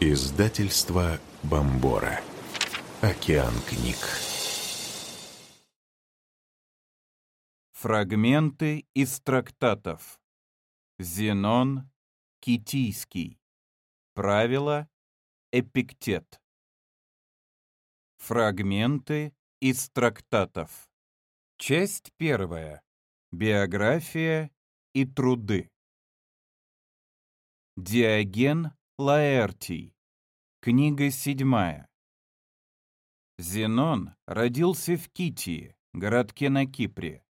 Издательство Бомбора. Океан книг. Фрагменты из трактатов. Зенон Китийский. Правила Эпиктет. Фрагменты из трактатов. Часть первая. Биография и труды. Диоген Лаэртий. Книга седьмая. Зенон родился в Китии, городке на Кипре.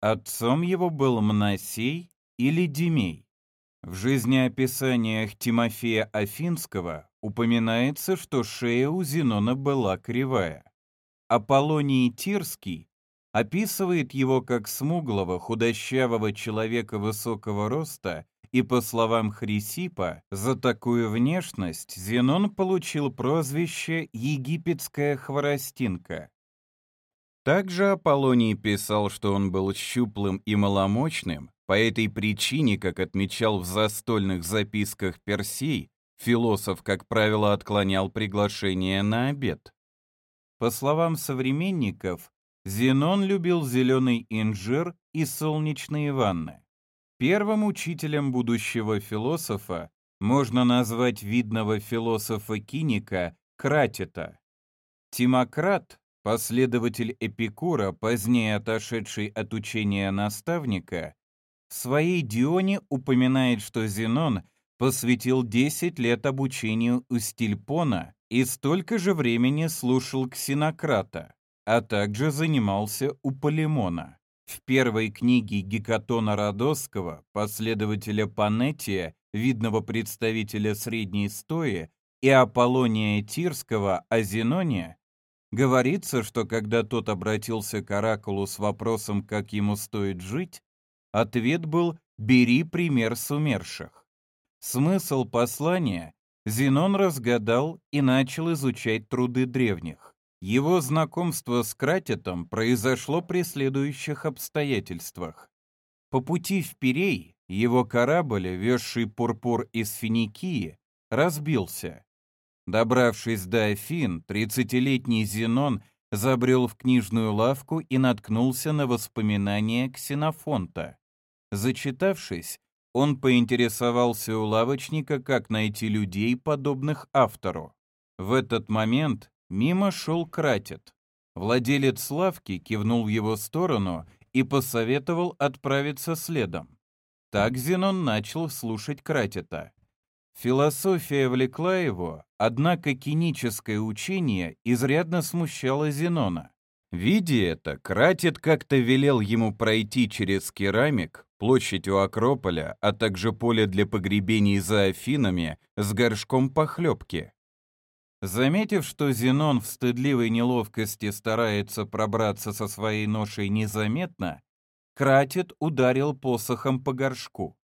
Отцом его был Мносей или Димей. В жизнеописаниях Тимофея Афинского упоминается, что шея у Зенона была кривая. Аполлоний Тирский описывает его как смуглого, худощавого человека высокого роста и по словам Хрисипа, за такую внешность Зенон получил прозвище «Египетская хворостинка». Также Аполлоний писал, что он был щуплым и маломощным, по этой причине, как отмечал в застольных записках Персей, философ, как правило, отклонял приглашение на обед. По словам современников, Зенон любил зеленый инжир и солнечные ванны. Первым учителем будущего философа можно назвать видного философа-киника Кратита. Тимократ, последователь Эпикура, позднее отошедший от учения наставника, в своей Дионе упоминает, что Зенон посвятил 10 лет обучению у Стильпона и столько же времени слушал Ксенократа, а также занимался у Полимона. В первой книге Гекатона Родосского, последователя Панетия, видного представителя средней стои, и Аполлония Тирского о Зеноне, говорится, что когда тот обратился к Оракулу с вопросом, как ему стоит жить, ответ был «бери пример с умерших». Смысл послания Зенон разгадал и начал изучать труды древних. Его знакомство с Кратетом произошло при следующих обстоятельствах. По пути в Пирей его корабль, везший пурпур из Финикии, разбился. Добравшись до Афин, 30-летний Зенон забрел в книжную лавку и наткнулся на воспоминания Ксенофонта. Зачитавшись, он поинтересовался у лавочника, как найти людей, подобных автору. В этот момент Мимо шел Кратет. Владелец лавки кивнул в его сторону и посоветовал отправиться следом. Так Зенон начал слушать Кратета. Философия влекла его, однако киническое учение изрядно смущало Зенона. Видя это, Кратет как-то велел ему пройти через керамик, площадь у Акрополя, а также поле для погребений за Афинами с горшком похлебки. Заметив, что Зенон в стыдливой неловкости старается пробраться со своей ношей незаметно, Кратит ударил посохом по горшку.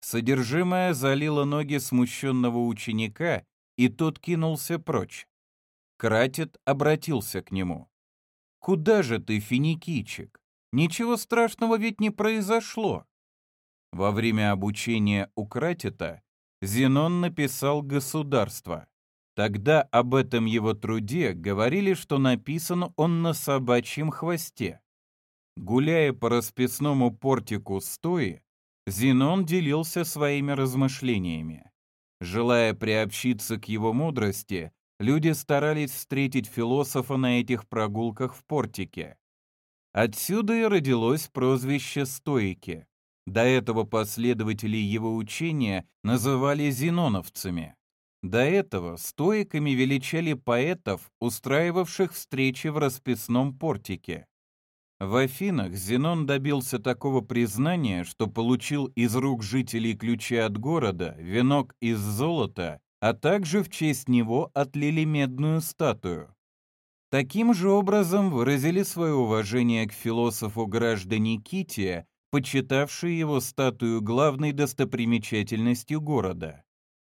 Содержимое залило ноги смущенного ученика, и тот кинулся прочь. Кратит обратился к нему. «Куда же ты, финикийчик? Ничего страшного ведь не произошло». Во время обучения у Кратита Зенон написал «Государство». Тогда об этом его труде говорили, что написан он на собачьем хвосте. Гуляя по расписному портику стои, Зенон делился своими размышлениями. Желая приобщиться к его мудрости, люди старались встретить философа на этих прогулках в портике. Отсюда и родилось прозвище «стоики». До этого последователи его учения называли зеноновцами. До этого стоиками величали поэтов, устраивавших встречи в расписном портике. В Афинах Зенон добился такого признания, что получил из рук жителей ключи от города, венок из золота, а также в честь него отлили медную статую. Таким же образом выразили свое уважение к философу граждане Кития, почитавшие его статую главной достопримечательностью города.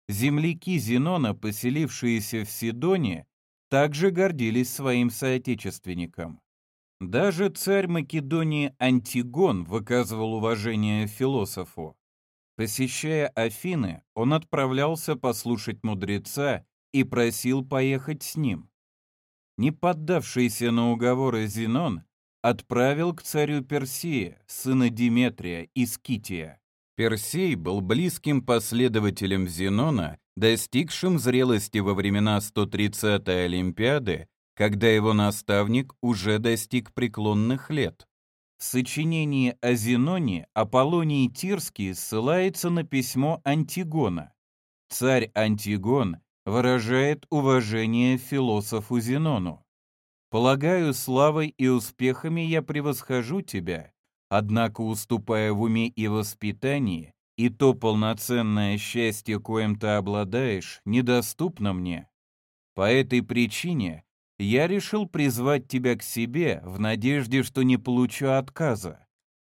Земляки Зенона, поселившиеся в Сидоне, также гордились своим соотечественником. Даже царь Македонии Антигон выказывал уважение философу. Посещая Афины, он отправлялся послушать мудреца и просил поехать с ним. Не поддавшийся на уговоры Зенон отправил к царю Персия, сына Диметрия из Кития. Персей был близким последователем Зенона, достигшим зрелости во времена 130-й Олимпиады, когда его наставник уже достиг преклонных лет. В сочинении о Зеноне Аполлоний Тирский ссылается на письмо Антигона. Царь Антигон выражает уважение философу Зенону. «Полагаю, славой и успехами я превосхожу тебя, однако, уступая в уме и воспитании, и то полноценное счастье, коим ты обладаешь, недоступно мне. По этой причине я решил призвать тебя к себе в надежде, что не получу отказа.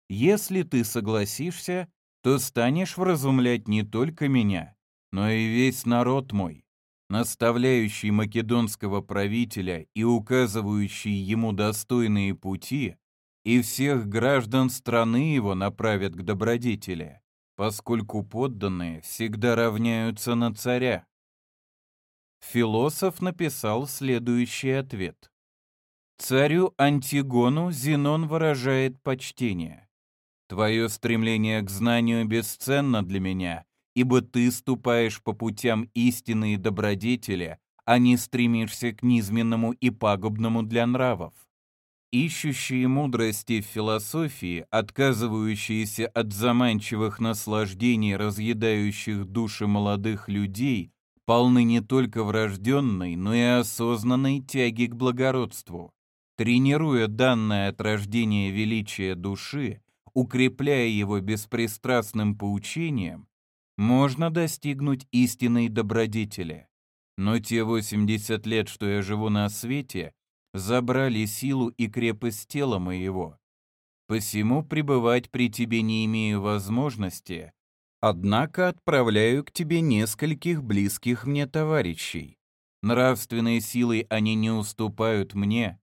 Если ты согласишься, то станешь вразумлять не только меня, но и весь народ мой, наставляющий македонского правителя и указывающий ему достойные пути, и всех граждан страны его направят к добродетели, поскольку подданные всегда равняются на царя. Философ написал следующий ответ. Царю Антигону Зенон выражает почтение. Твое стремление к знанию бесценно для меня, ибо ты ступаешь по путям истины и добродетели, а не стремишься к низменному и пагубному для нравов. Ищущие мудрости в философии, отказывающиеся от заманчивых наслаждений, разъедающих души молодых людей, полны не только врожденной, но и осознанной тяги к благородству. Тренируя данное от рождения величие души, укрепляя его беспристрастным поучением, можно достигнуть истинной добродетели. Но те 80 лет, что я живу на свете, забрали силу и крепость тела моего. Посему пребывать при тебе не имею возможности, Однако отправляю к тебе нескольких близких мне товарищей. Нравственной силой они не уступают мне.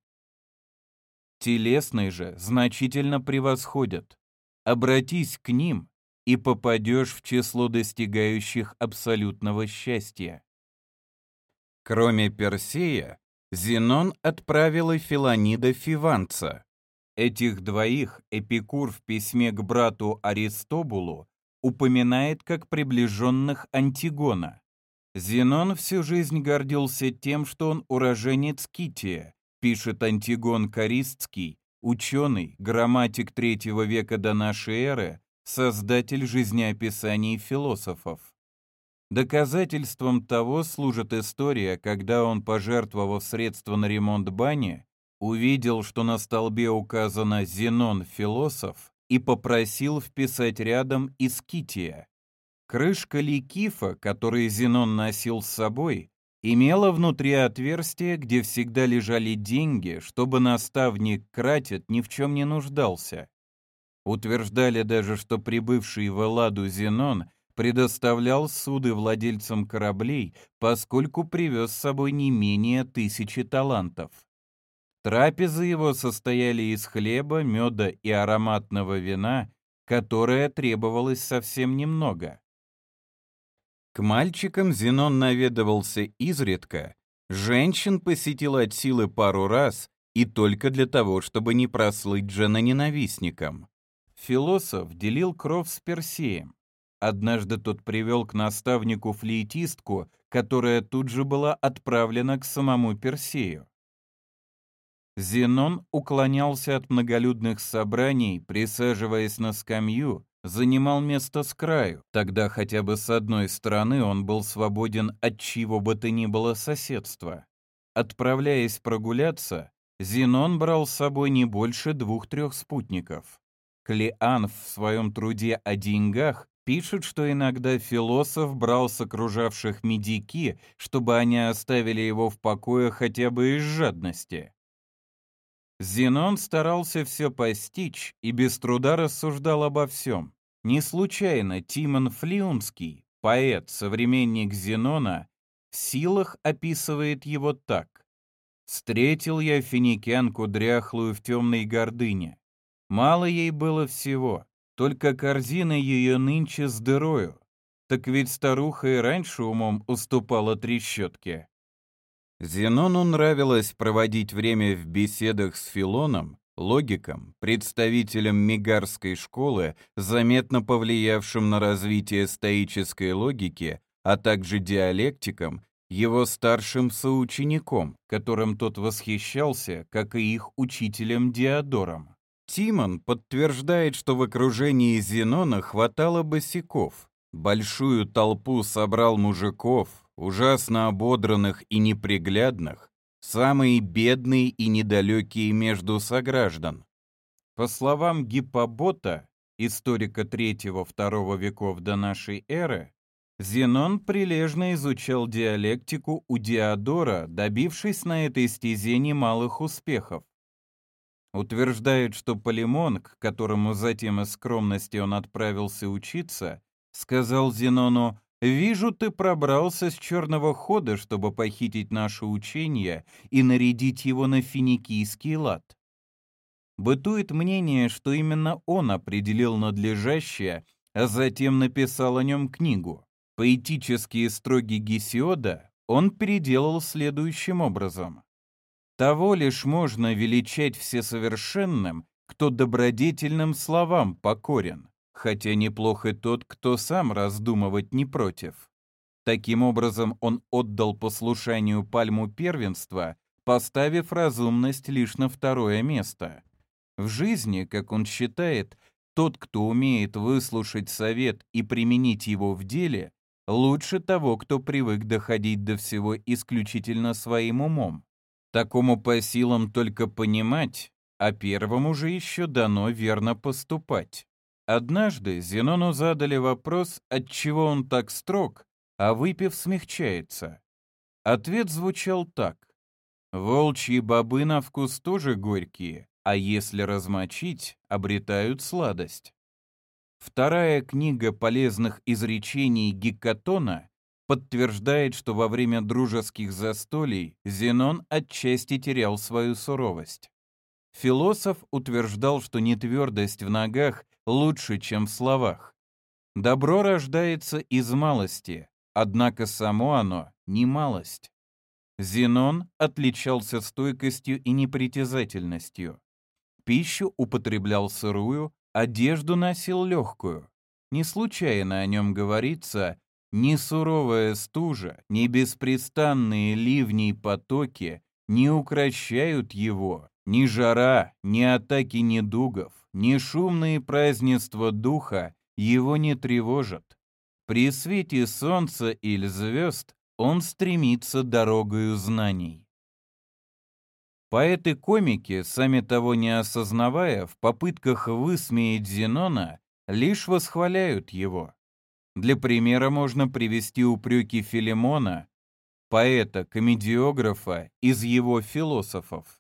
Телесной же значительно превосходят. Обратись к ним, и попадешь в число достигающих абсолютного счастья. Кроме Персея, Зенон отправил и Филонида Фиванца. Этих двоих Эпикур в письме к брату Аристобулу упоминает как приближенных Антигона. Зенон всю жизнь гордился тем, что он уроженец Кития, пишет Антигон Користский, ученый, грамматик третьего века до нашей эры, создатель жизнеописаний философов. Доказательством того служит история, когда он, пожертвовав средства на ремонт бани, увидел, что на столбе указано «Зенон, философ», и попросил вписать рядом Искития. Крышка ликифа, который Зенон носил с собой, имела внутри отверстие, где всегда лежали деньги, чтобы наставник Кратит ни в чем не нуждался. Утверждали даже, что прибывший в Элладу Зенон предоставлял суды владельцам кораблей, поскольку привез с собой не менее тысячи талантов. Трапезы его состояли из хлеба, меда и ароматного вина, которое требовалось совсем немного. К мальчикам Зенон наведывался изредка, женщин посетил от силы пару раз и только для того, чтобы не прослыть жена-ненавистником. Философ делил кров с Персеем. Однажды тот привел к наставнику флейтистку, которая тут же была отправлена к самому Персею. Зенон уклонялся от многолюдных собраний, присаживаясь на скамью, занимал место с краю. Тогда хотя бы с одной стороны он был свободен от чего бы то ни было соседства. Отправляясь прогуляться, Зенон брал с собой не больше двух-трех спутников. Клеан в своем труде о деньгах пишет, что иногда философ брал с окружавших медики, чтобы они оставили его в покое хотя бы из жадности. Зенон старался все постичь и без труда рассуждал обо всем. Не случайно Тимон Флиумский, поэт, современник Зенона, в силах описывает его так. «Встретил я финикянку дряхлую в темной гордыне. Мало ей было всего. Только корзина ее нынче с дырою. Так ведь старуха и раньше умом уступала трещотке. Зенону нравилось проводить время в беседах с Филоном, логиком, представителем мигарской школы, заметно повлиявшим на развитие стоической логики, а также диалектиком, его старшим соучеником, которым тот восхищался, как и их учителем Диодором. Тимон подтверждает, что в окружении Зенона хватало босиков. Большую толпу собрал мужиков, ужасно ободранных и неприглядных, самые бедные и недалекие между сограждан. По словам Гиппобота, историка III-II веков до нашей эры, Зенон прилежно изучал диалектику у Диодора, добившись на этой стезе немалых успехов. Утверждает, что Полимон, к которому затем из скромности он отправился учиться, сказал Зенону Вижу, ты пробрался с черного хода, чтобы похитить наше учение и нарядить его на финикийский лад. Бытует мнение, что именно он определил надлежащее, а затем написал о нем книгу. Поэтические строги Гесиода он переделал следующим образом. «Того лишь можно величать всесовершенным, кто добродетельным словам покорен, хотя неплохо тот, кто сам раздумывать не против. Таким образом, он отдал послушанию пальму первенства, поставив разумность лишь на второе место. В жизни, как он считает, тот, кто умеет выслушать совет и применить его в деле, лучше того, кто привык доходить до всего исключительно своим умом. Такому по силам только понимать, а первому же еще дано верно поступать. Однажды Зенону задали вопрос, отчего он так строг, а выпив смягчается. Ответ звучал так. Волчьи бобы на вкус тоже горькие, а если размочить, обретают сладость. Вторая книга полезных изречений Гекатона подтверждает, что во время дружеских застолий Зенон отчасти терял свою суровость. Философ утверждал, что нетвердость в ногах лучше, чем в словах. Добро рождается из малости, однако само оно не малость. Зенон отличался стойкостью и непритязательностью. Пищу употреблял сырую, одежду носил легкую. Не случайно о нем говорится «ни суровая стужа, ни беспрестанные ливни и потоки не укращают его, ни жара, ни атаки недугов, ни шумные празднества духа его не тревожат. При свете солнца или звезд он стремится дорогою знаний. Поэты-комики, сами того не осознавая, в попытках высмеять Зенона, лишь восхваляют его. Для примера можно привести упреки Филимона, поэта-комедиографа из его философов.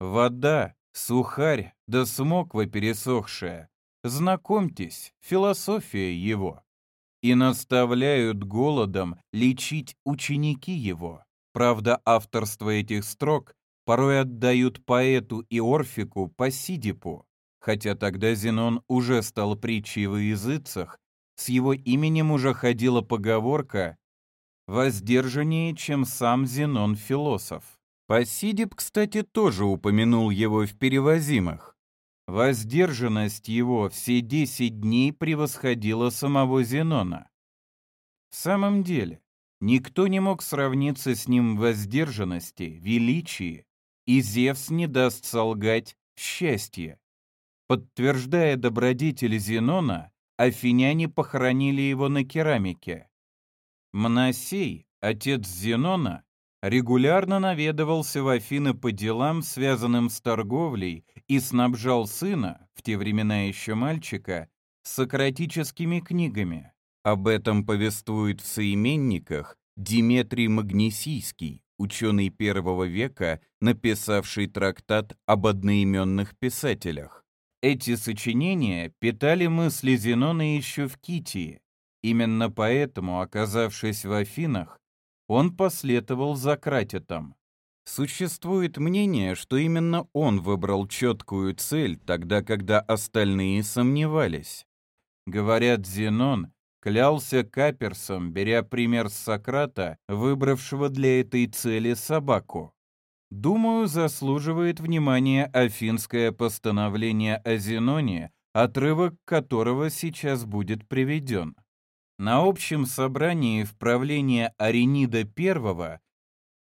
Вода, Сухарь да смоква пересохшая. Знакомьтесь, философия его. И наставляют голодом лечить ученики его. Правда, авторство этих строк порой отдают поэту и Орфику по Сидипу, хотя тогда Зенон уже стал притчей во языцах, с его именем уже ходила поговорка «воздержаннее, чем сам Зенон философ». Посидип, кстати, тоже упомянул его в перевозимых. Воздержанность его все десять дней превосходила самого Зенона. В самом деле, никто не мог сравниться с ним в воздержанности, величии, и Зевс не даст солгать счастье. Подтверждая добродетель Зенона, афиняне похоронили его на керамике. Мносей, отец Зенона, регулярно наведывался в Афины по делам, связанным с торговлей, и снабжал сына, в те времена еще мальчика, сократическими книгами. Об этом повествует в «Соименниках» Диметрий Магнесийский, ученый первого века, написавший трактат об одноименных писателях. Эти сочинения питали мысли Зенона еще в Китии. Именно поэтому, оказавшись в Афинах, он последовал за Кратитом. Существует мнение, что именно он выбрал четкую цель, тогда когда остальные сомневались. Говорят, Зенон клялся каперсом, беря пример с Сократа, выбравшего для этой цели собаку. Думаю, заслуживает внимания афинское постановление о Зеноне, отрывок которого сейчас будет приведен. На общем собрании в правление Аренида I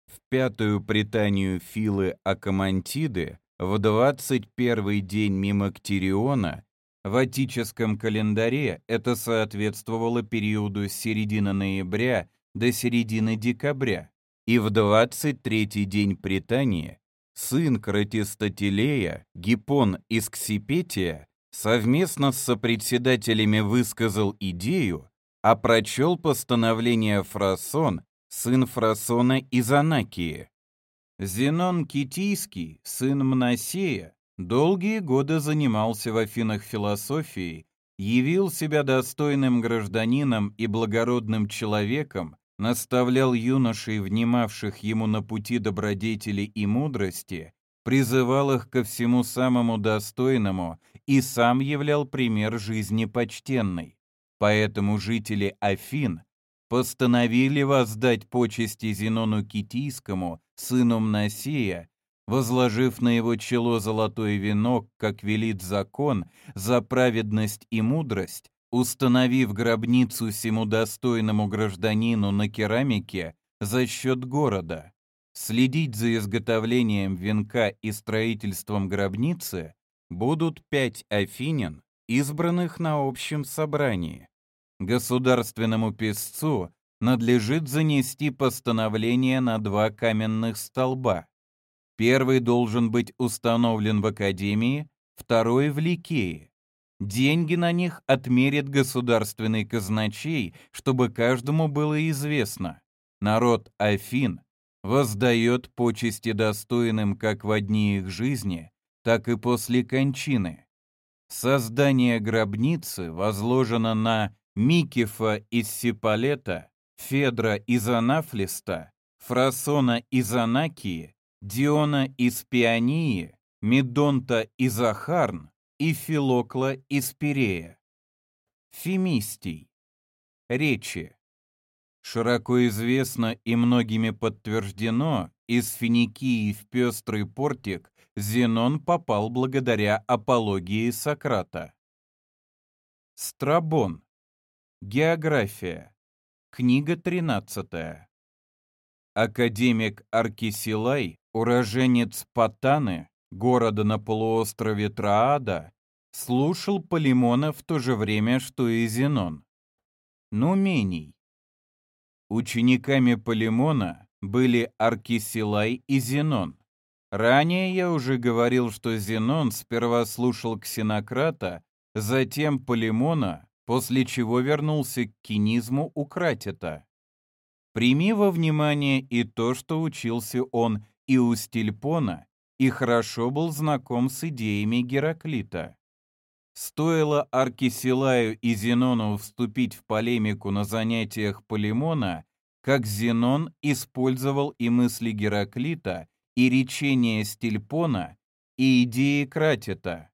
в пятую пританию Филы Акамантиды в 21 день мимо Ктириона в атическом календаре это соответствовало периоду с середины ноября до середины декабря, и в 23-й день притания сын Кратистотилея, Гиппон из Ксипетия, совместно с сопредседателями высказал идею, а прочел постановление Фрасон, сын Фрасона из Анакии. Зенон Китийский, сын Мносея, Долгие годы занимался в Афинах философией, явил себя достойным гражданином и благородным человеком, наставлял юношей, внимавших ему на пути добродетели и мудрости, призывал их ко всему самому достойному и сам являл пример жизни почтенной. Поэтому жители Афин постановили воздать почести Зенону Китийскому, сыну Мносея, возложив на его чело золотой венок, как велит закон, за праведность и мудрость, установив гробницу всему достойному гражданину на керамике за счет города. Следить за изготовлением венка и строительством гробницы будут пять афинин, избранных на общем собрании. Государственному песцу надлежит занести постановление на два каменных столба. Первый должен быть установлен в Академии, второй — в Ликее. Деньги на них отмерит государственный казначей, чтобы каждому было известно. Народ Афин воздает почести достойным как в одни их жизни, так и после кончины. Создание гробницы возложено на Микифа из Сиполета, Федра из Анафлиста, Фрасона из Анакии, Диона из Пионии, Медонта из Ахарн и Филокла из Пирея. Фемистий. Речи. Широко известно и многими подтверждено, из Финикии в пестрый портик Зенон попал благодаря апологии Сократа. Страбон. География. Книга 13. Академик Аркисилай уроженец Патаны, города на полуострове Траада, слушал Полимона в то же время, что и Зенон. Но меней. Учениками Полимона были Аркисилай и Зенон. Ранее я уже говорил, что Зенон сперва слушал Ксенократа, затем Полимона, после чего вернулся к кинизму у Кратита. Прими во внимание и то, что учился он и у Стильпона, и хорошо был знаком с идеями Гераклита. Стоило Аркисилаю и Зенону вступить в полемику на занятиях Полимона, как Зенон использовал и мысли Гераклита, и речения Стильпона, и идеи Кратита.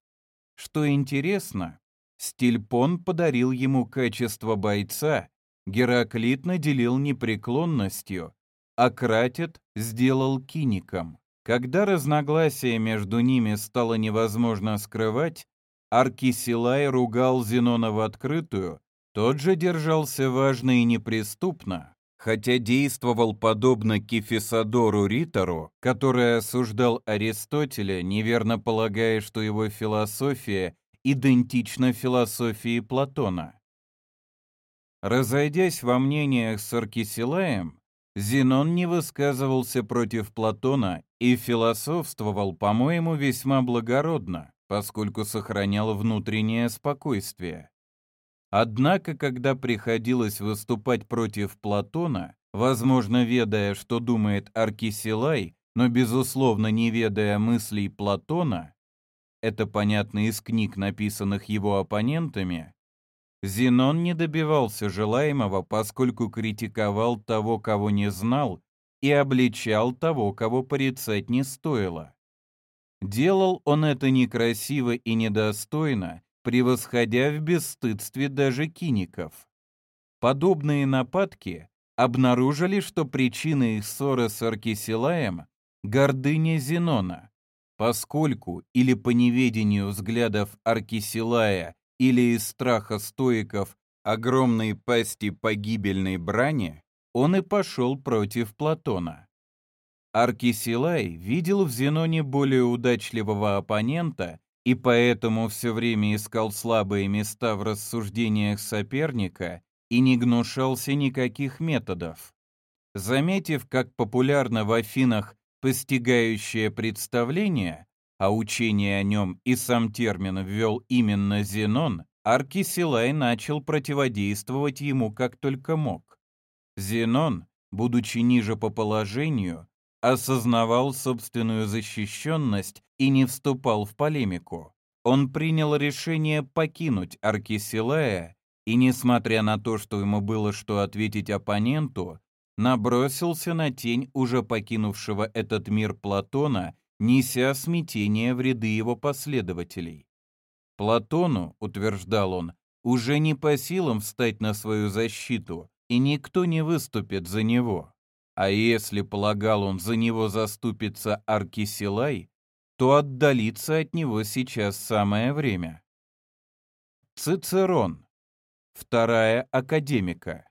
Что интересно, Стильпон подарил ему качество бойца, Гераклит наделил непреклонностью, а Кратит сделал киником. Когда разногласия между ними стало невозможно скрывать, Аркисилай ругал Зенона в открытую, тот же держался важно и неприступно, хотя действовал подобно Кефисодору Ритору, который осуждал Аристотеля, неверно полагая, что его философия идентична философии Платона. Разойдясь во мнениях с Аркисилаем, Зенон не высказывался против Платона и философствовал, по-моему, весьма благородно, поскольку сохранял внутреннее спокойствие. Однако, когда приходилось выступать против Платона, возможно, ведая, что думает Аркисилай, но, безусловно, не ведая мыслей Платона, это понятно из книг, написанных его оппонентами, Зенон не добивался желаемого, поскольку критиковал того, кого не знал, и обличал того, кого порицать не стоило. Делал он это некрасиво и недостойно, превосходя в бесстыдстве даже киников. Подобные нападки обнаружили, что причина их ссоры с Аркисилаем – гордыня Зенона, поскольку или по неведению взглядов Аркисилая, или из страха стоиков огромной пасти погибельной брани, он и пошел против Платона. Аркисилай видел в Зеноне более удачливого оппонента и поэтому все время искал слабые места в рассуждениях соперника и не гнушался никаких методов. Заметив, как популярно в Афинах постигающее представление, а учение о нем и сам термин ввел именно Зенон, Аркисилай начал противодействовать ему как только мог. Зенон, будучи ниже по положению, осознавал собственную защищенность и не вступал в полемику. Он принял решение покинуть Аркисилая и, несмотря на то, что ему было что ответить оппоненту, набросился на тень уже покинувшего этот мир Платона, неся смятение в ряды его последователей. Платону, утверждал он, уже не по силам встать на свою защиту, и никто не выступит за него. А если, полагал он, за него заступится Аркисилай, то отдалиться от него сейчас самое время. Цицерон. Вторая академика.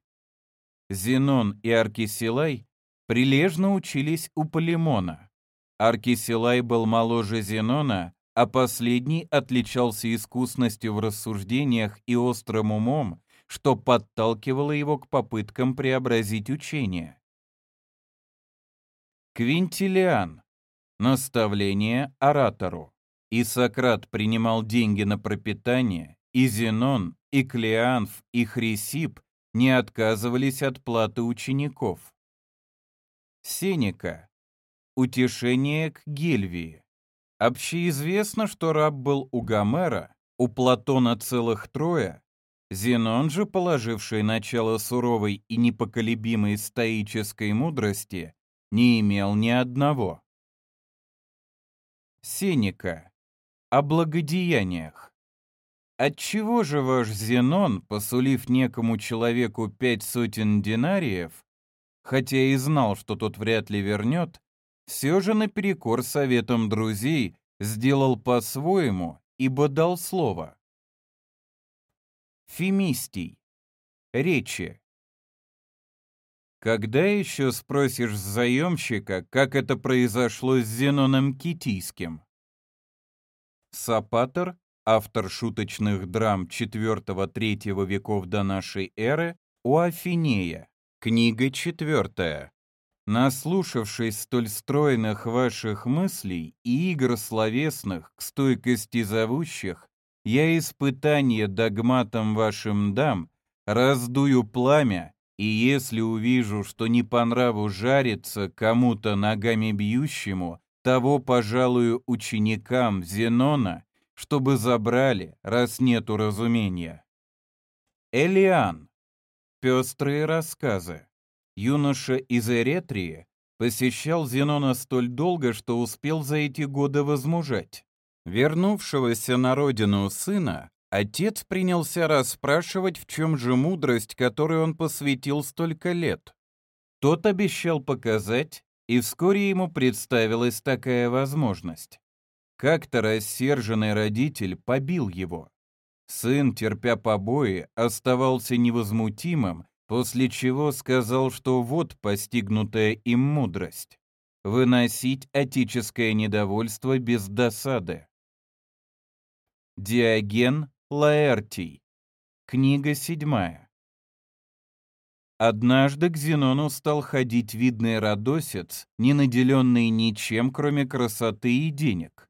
Зенон и Аркисилай прилежно учились у Полимона. Аркисилай был моложе Зенона, а последний отличался искусностью в рассуждениях и острым умом, что подталкивало его к попыткам преобразить учение. Квинтилиан. Наставление оратору. И Сократ принимал деньги на пропитание, и Зенон, и Клеанф, и Хрисип не отказывались от платы учеников. Сенека. Утешение к Гельвии. Общеизвестно, что раб был у Гомера, у Платона целых трое, Зенон же, положивший начало суровой и непоколебимой стоической мудрости, не имел ни одного. Сенека. О благодеяниях. Отчего же ваш Зенон, посулив некому человеку пять сотен динариев, хотя и знал, что тот вряд ли вернет, все же наперекор советам друзей сделал по-своему, ибо дал слово. Фемистий. Речи. Когда еще спросишь заемщика, как это произошло с Зеноном Китийским? Сапатер, автор шуточных драм IV-III веков до нашей эры, у Афинея, книга четвертая. Наслушавшись столь стройных ваших мыслей и игр словесных к стойкости зовущих, я испытание догматам вашим дам, раздую пламя и если увижу, что не по нраву жарится кому-то ногами бьющему, того, пожалую, ученикам Зенона, чтобы забрали, раз нету разумения. Элиан. Пестрые рассказы. Юноша из Эретрии посещал Зенона столь долго, что успел за эти годы возмужать. Вернувшегося на родину сына Отец принялся расспрашивать, в чем же мудрость, которой он посвятил столько лет. Тот обещал показать, и вскоре ему представилась такая возможность. Как-то рассерженный родитель побил его. Сын, терпя побои, оставался невозмутимым, после чего сказал, что вот постигнутая им мудрость — выносить отеческое недовольство без досады. Диоген Лаэртий. Книга седьмая. Однажды к Зенону стал ходить видный родосец, не наделенный ничем, кроме красоты и денег.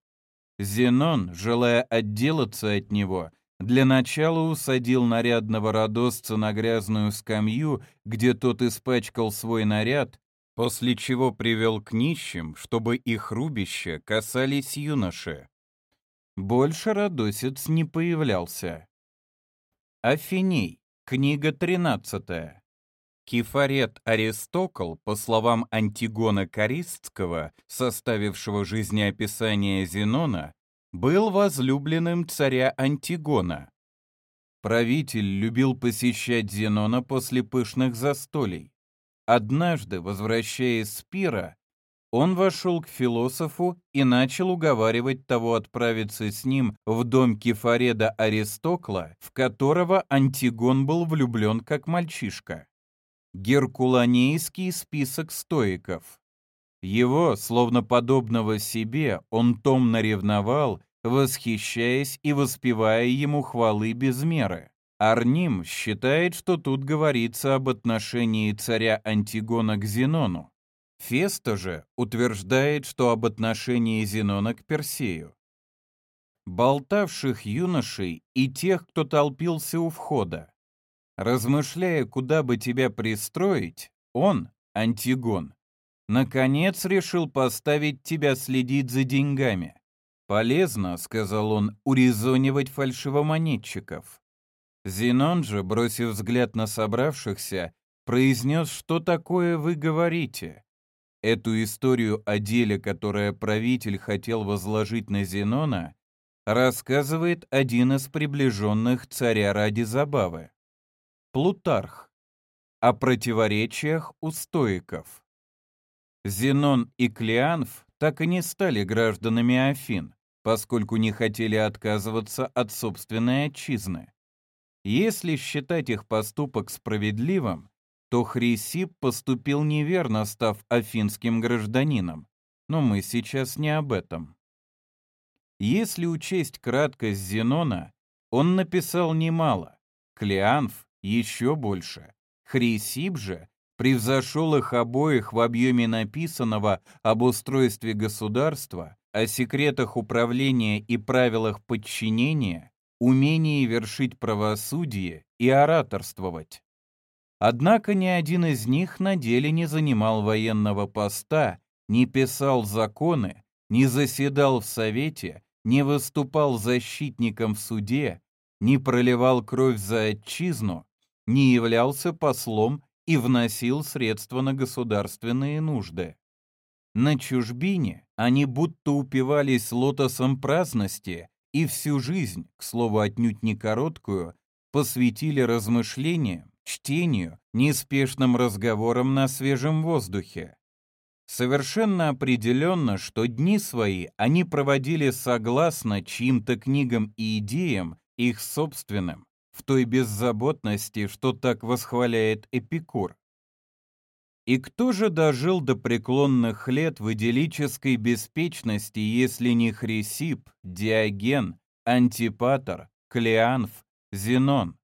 Зенон, желая отделаться от него, для начала усадил нарядного родосца на грязную скамью, где тот испачкал свой наряд, после чего привел к нищим, чтобы их рубища касались юноши. Больше Радосец не появлялся. Афиней. Книга 13. Кефарет Аристокл, по словам Антигона Користского, составившего жизнеописание Зенона, был возлюбленным царя Антигона. Правитель любил посещать Зенона после пышных застолий. Однажды, возвращаясь с пира, он вошел к философу и начал уговаривать того отправиться с ним в дом Кефареда Аристокла, в которого Антигон был влюблен как мальчишка. Геркуланейский список стоиков. Его, словно подобного себе, он томно ревновал, восхищаясь и воспевая ему хвалы без меры. Арним считает, что тут говорится об отношении царя Антигона к Зенону. Феста же утверждает, что об отношении Зенона к Персею. Болтавших юношей и тех, кто толпился у входа. Размышляя, куда бы тебя пристроить, он, Антигон, наконец решил поставить тебя следить за деньгами. «Полезно», — сказал он, — «урезонивать фальшивомонетчиков». Зенон же, бросив взгляд на собравшихся, произнес, что такое вы говорите. Эту историю о деле, которое правитель хотел возложить на Зенона, рассказывает один из приближенных царя ради забавы. Плутарх. О противоречиях у стоиков. Зенон и Клеанф так и не стали гражданами Афин, поскольку не хотели отказываться от собственной отчизны. Если считать их поступок справедливым, то Хрисип поступил неверно, став афинским гражданином. Но мы сейчас не об этом. Если учесть краткость Зенона, он написал немало, Клеанф еще больше. Хрисип же превзошел их обоих в объеме написанного об устройстве государства, о секретах управления и правилах подчинения, умении вершить правосудие и ораторствовать. Однако ни один из них на деле не занимал военного поста, не писал законы, не заседал в совете, не выступал защитником в суде, не проливал кровь за отчизну, не являлся послом и вносил средства на государственные нужды. На чужбине они будто упивались лотосом праздности и всю жизнь, к слову отнюдь не короткую, посвятили размышлениям, чтению, неспешным разговорам на свежем воздухе. Совершенно определенно, что дни свои они проводили согласно чьим-то книгам и идеям, их собственным, в той беззаботности, что так восхваляет Эпикур. И кто же дожил до преклонных лет в идиллической беспечности, если не Хрисип, Диоген, Антипатор, Клеанф, Зенон?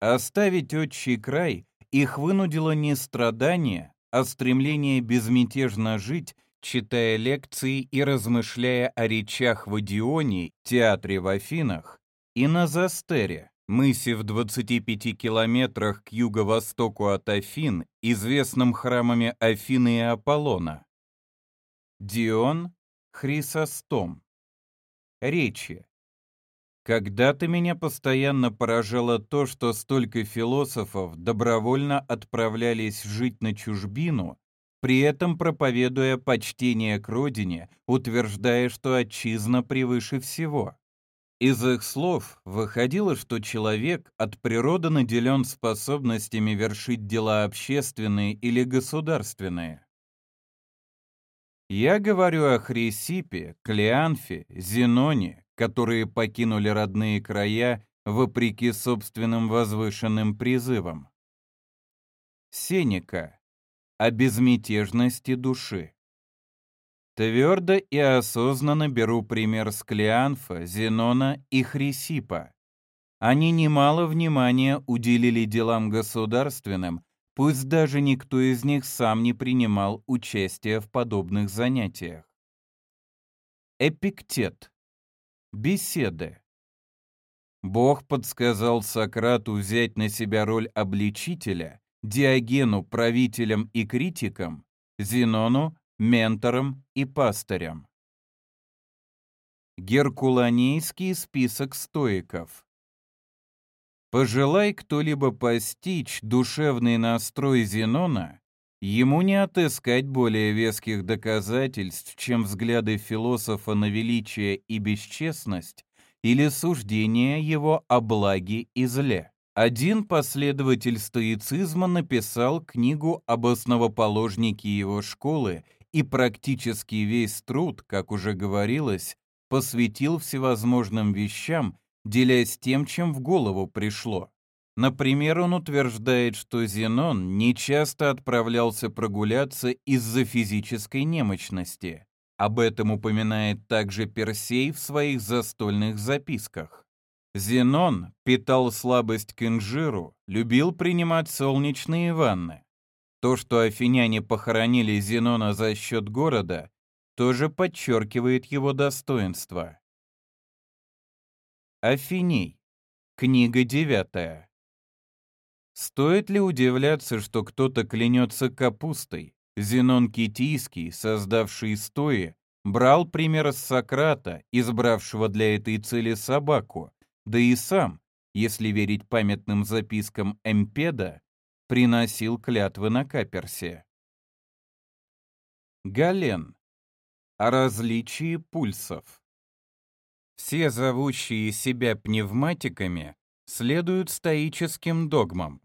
Оставить отчий край их вынудило не страдание, а стремление безмятежно жить, читая лекции и размышляя о речах в Одионе, театре в Афинах и на Застере, мысе в 25 километрах к юго-востоку от Афин, известном храмами Афины и Аполлона. Дион Хрисостом. Речи. Когда-то меня постоянно поражало то, что столько философов добровольно отправлялись жить на чужбину, при этом проповедуя почтение к родине, утверждая, что отчизна превыше всего. Из их слов выходило, что человек от природы наделен способностями вершить дела общественные или государственные. Я говорю о Хрисипе, Клеанфе, Зеноне, которые покинули родные края вопреки собственным возвышенным призывам. Сенека. О безмятежности души. Твердо и осознанно беру пример с Клеанфа, Зенона и Хрисипа. Они немало внимания уделили делам государственным, пусть даже никто из них сам не принимал участия в подобных занятиях. Эпиктет. Беседы. Бог подсказал Сократу взять на себя роль обличителя, Диогену – правителем и критиком, Зенону – ментором и пастырем. Геркуланейский список стоиков. Пожелай кто-либо постичь душевный настрой Зенона, Ему не отыскать более веских доказательств, чем взгляды философа на величие и бесчестность или суждение его о благе и зле. Один последователь стоицизма написал книгу об основоположнике его школы и практически весь труд, как уже говорилось, посвятил всевозможным вещам, делясь тем, чем в голову пришло. Например, он утверждает, что Зенон нечасто отправлялся прогуляться из-за физической немощности. Об этом упоминает также Персей в своих застольных записках. Зенон питал слабость к инжиру, любил принимать солнечные ванны. То, что афиняне похоронили Зенона за счет города, тоже подчеркивает его достоинство. Афиней. Книга девятая. Стоит ли удивляться, что кто-то клянется капустой? Зенон Китийский, создавший стои, брал пример с Сократа, избравшего для этой цели собаку, да и сам, если верить памятным запискам Эмпеда, приносил клятвы на каперсе. Гален. О различии пульсов. Все зовущие себя пневматиками следуют стоическим догмам.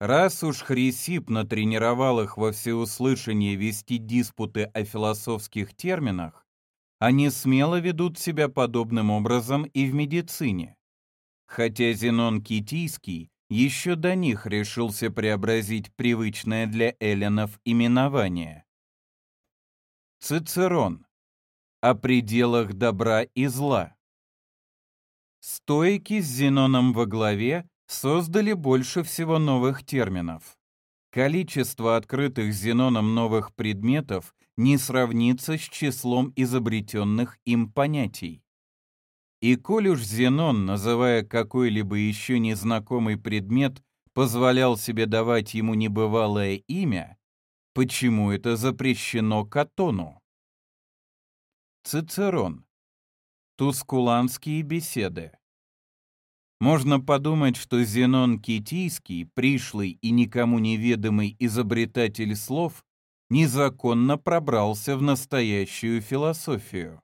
Раз уж Хрисип натренировал их во всеуслышание вести диспуты о философских терминах, они смело ведут себя подобным образом и в медицине. Хотя Зенон Китийский еще до них решился преобразить привычное для эллинов именование. Цицерон. О пределах добра и зла. Стоики с Зеноном во главе создали больше всего новых терминов. Количество открытых Зеноном новых предметов не сравнится с числом изобретенных им понятий. И коль уж Зенон, называя какой-либо еще незнакомый предмет, позволял себе давать ему небывалое имя, почему это запрещено Катону? Цицерон. Тускуланские беседы. Можно подумать, что Зенон Китийский, пришлый и никому неведомый изобретатель слов, незаконно пробрался в настоящую философию.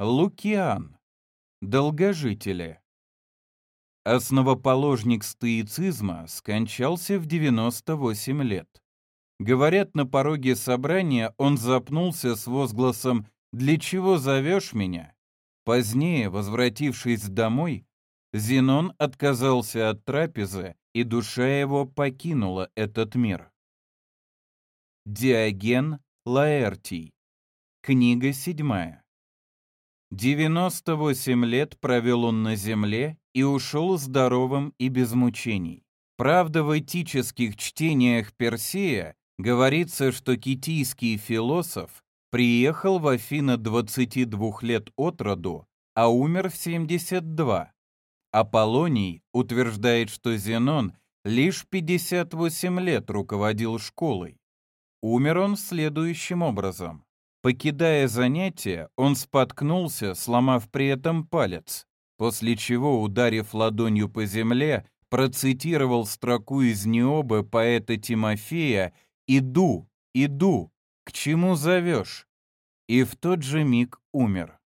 Лукиан. Долгожители. Основоположник стоицизма скончался в 98 лет. Говорят, на пороге собрания он запнулся с возгласом «Для чего зовешь меня?». Позднее, возвратившись домой, Зенон отказался от трапезы, и душа его покинула этот мир. Диоген Лаэртий. Книга седьмая. 98 лет провел он на земле и ушел здоровым и без мучений. Правда, в этических чтениях Персея говорится, что китийский философ приехал в Афины 22 лет от роду, а умер в 72. Аполлоний утверждает, что Зенон лишь 58 лет руководил школой. Умер он следующим образом. Покидая занятия, он споткнулся, сломав при этом палец, после чего, ударив ладонью по земле, процитировал строку из Необы поэта Тимофея «Иду, иду, к чему зовешь?» и в тот же миг умер.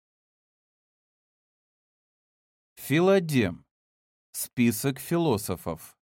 Филадем. Список философов.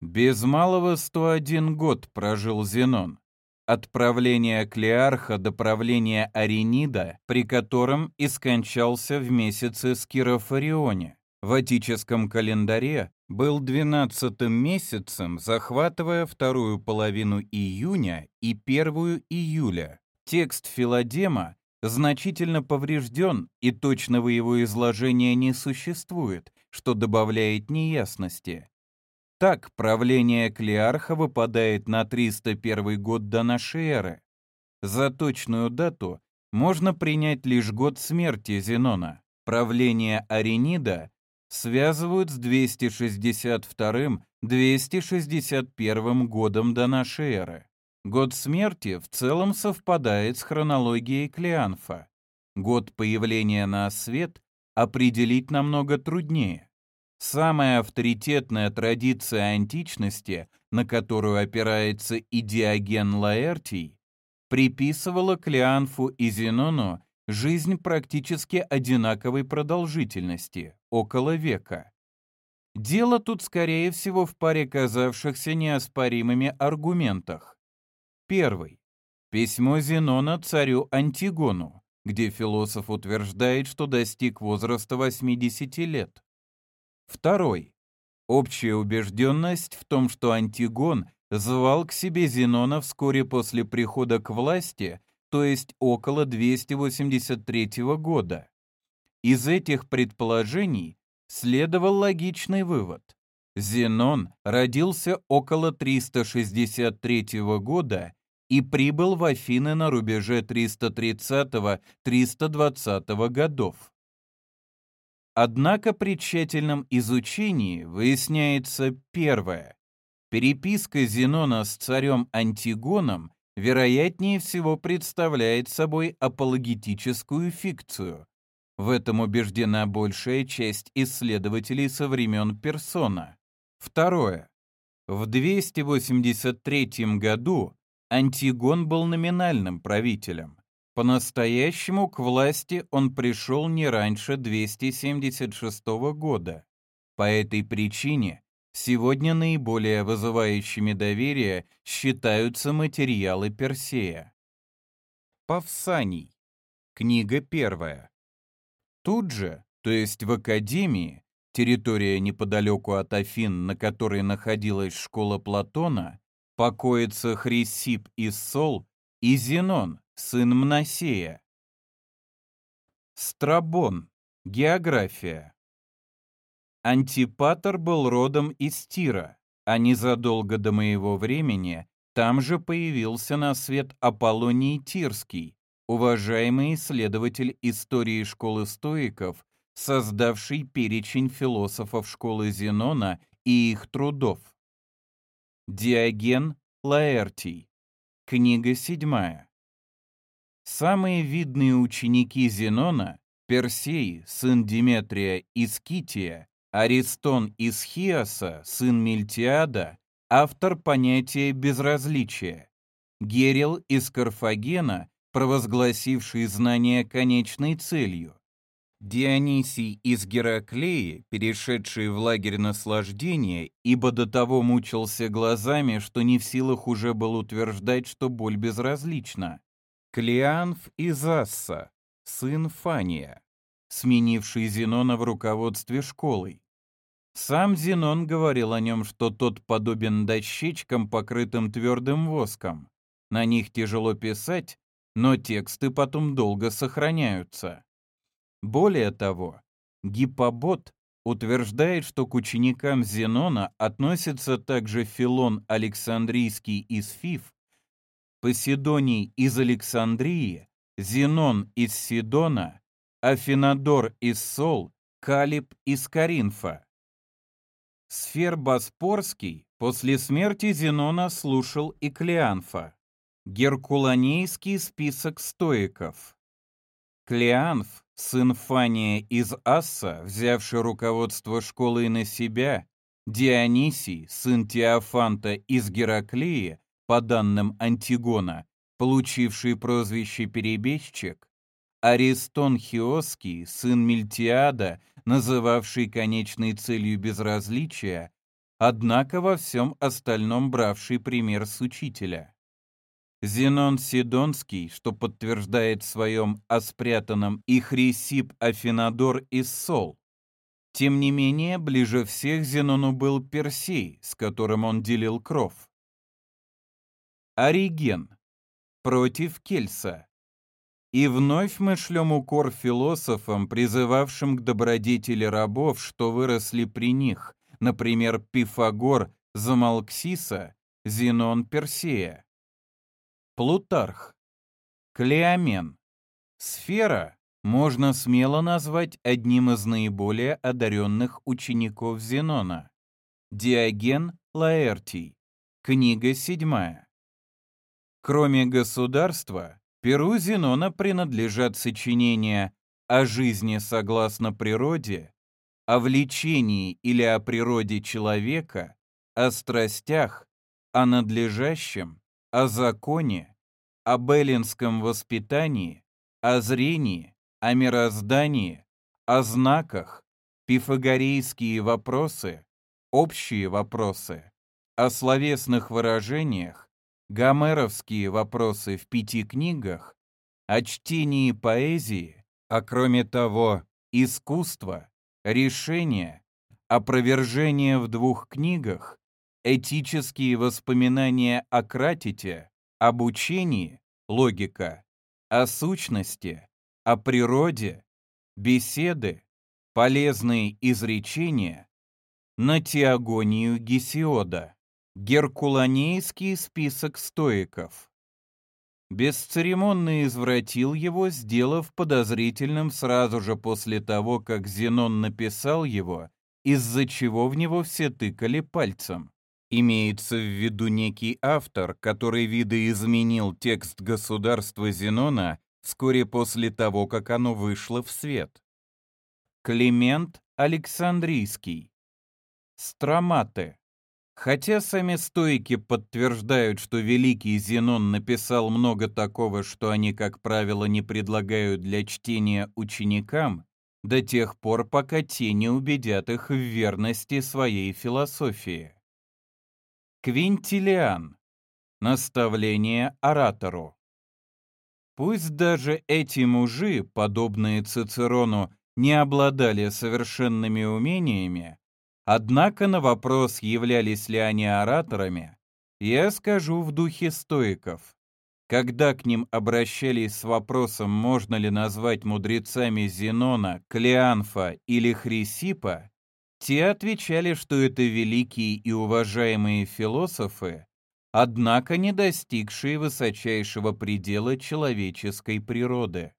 Без малого 101 год прожил Зенон. От правления Клеарха до правления Аренида, при котором и скончался в месяце Скирофарионе. В отическом календаре был 12-м месяцем, захватывая вторую половину июня и первую июля. Текст Филадема значительно поврежден, и точного его изложения не существует, что добавляет неясности. Так, правление Клеарха выпадает на 301 год до нашей эры. За точную дату можно принять лишь год смерти Зенона. Правление Аренида связывают с 262-261 годом до нашей эры. Год смерти в целом совпадает с хронологией Клеанфа. Год появления на свет определить намного труднее. Самая авторитетная традиция античности, на которую опирается и Диоген Лаэртий, приписывала Клеанфу и Зенону жизнь практически одинаковой продолжительности, около века. Дело тут, скорее всего, в паре казавшихся неоспоримыми аргументах. Первый. Письмо Зенона царю Антигону, где философ утверждает, что достиг возраста 80 лет. Второй. Общая убежденность в том, что Антигон звал к себе Зенона вскоре после прихода к власти, то есть около 283 года. Из этих предположений следовал логичный вывод. Зенон родился около 363 года и прибыл в Афины на рубеже 330-320 годов. Однако при тщательном изучении выясняется первое. Переписка Зенона с царем Антигоном вероятнее всего представляет собой апологетическую фикцию. В этом убеждена большая часть исследователей со времен Персона. Второе. В 283 году Антигон был номинальным правителем. По-настоящему к власти он пришел не раньше 276 года. По этой причине сегодня наиболее вызывающими доверие считаются материалы Персея. Павсаний. Книга первая. Тут же, то есть в Академии, территория неподалеку от Афин, на которой находилась школа Платона, покоятся Хрисип и Сол и Зенон, сын Мносея. Страбон. География. Антипатор был родом из Тира, а незадолго до моего времени там же появился на свет Аполлоний Тирский, уважаемый исследователь истории школы стоиков, создавший перечень философов школы Зенона и их трудов. Диоген Лаэртий. Книга седьмая. Самые видные ученики Зенона – Персей, сын Диметрия из Кития, Аристон из Хиоса, сын Мильтиада, автор понятия безразличия, Герил из Карфагена, провозгласивший знание конечной целью, Дионисий из Гераклеи, перешедший в лагерь наслаждения, ибо до того мучился глазами, что не в силах уже был утверждать, что боль безразлична. Клеанф из Асса, сын Фания, сменивший Зенона в руководстве школой. Сам Зенон говорил о нем, что тот подобен дощечкам, покрытым твердым воском. На них тяжело писать, но тексты потом долго сохраняются. Более того, Гиппобот утверждает, что к ученикам Зенона относятся также Филон Александрийский из Фив Поседоний из Александрии, Зенон из Сидона, Афинадор из Сол, Калиб из Каринфа. Сфер Боспорский после смерти Зенона слушал и Клеанфа. Геркуланейский список стоиков. Клеанф, сын Фания из Асса, взявший руководство школой на себя, Дионисий, сын Теофанта из Гераклии, по данным Антигона, получивший прозвище «перебежчик», Аристон Хиоский, сын Мильтиада, называвший конечной целью безразличия, однако во всем остальном бравший пример с учителя. Зенон Сидонский, что подтверждает в своем о спрятанном и Хрисип Афинадор из Сол. Тем не менее, ближе всех Зенону был Персей, с которым он делил кров. Ориген. Против Кельса. И вновь мы шлем укор философам, призывавшим к добродетели рабов, что выросли при них, например, Пифагор Замалксиса, Зенон Персея. Плутарх. Клеомен. Сфера можно смело назвать одним из наиболее одаренных учеников Зенона. Диоген Лаэртий. Книга седьмая. Кроме государства, Перу Зенона принадлежат сочинения «О жизни согласно природе», о влечении или о природе человека, о страстях, о надлежащем, о законе, о эллинском воспитании, о зрении, о мироздании, о знаках, пифагорейские вопросы, общие вопросы, о словесных выражениях, гомеровские вопросы в пяти книгах, о чтении поэзии, а кроме того, искусство, решение, опровержение в двух книгах, этические воспоминания о кратите, об учении, логика, о сущности, о природе, беседы, полезные изречения, на теогонию Гесиода, геркуланейский список стоиков. Бесцеремонно извратил его, сделав подозрительным сразу же после того, как Зенон написал его, из-за чего в него все тыкали пальцем. Имеется в виду некий автор, который видоизменил текст государства Зенона вскоре после того, как оно вышло в свет. Климент Александрийский. Строматы. Хотя сами стойки подтверждают, что великий Зенон написал много такого, что они, как правило, не предлагают для чтения ученикам, до тех пор, пока те не убедят их в верности своей философии. Квинтилиан. Наставление оратору. Пусть даже эти мужи, подобные Цицерону, не обладали совершенными умениями, однако на вопрос, являлись ли они ораторами, я скажу в духе стоиков. Когда к ним обращались с вопросом, можно ли назвать мудрецами Зенона, Клеанфа или Хрисипа, те отвечали, что это великие и уважаемые философы, однако не достигшие высочайшего предела человеческой природы.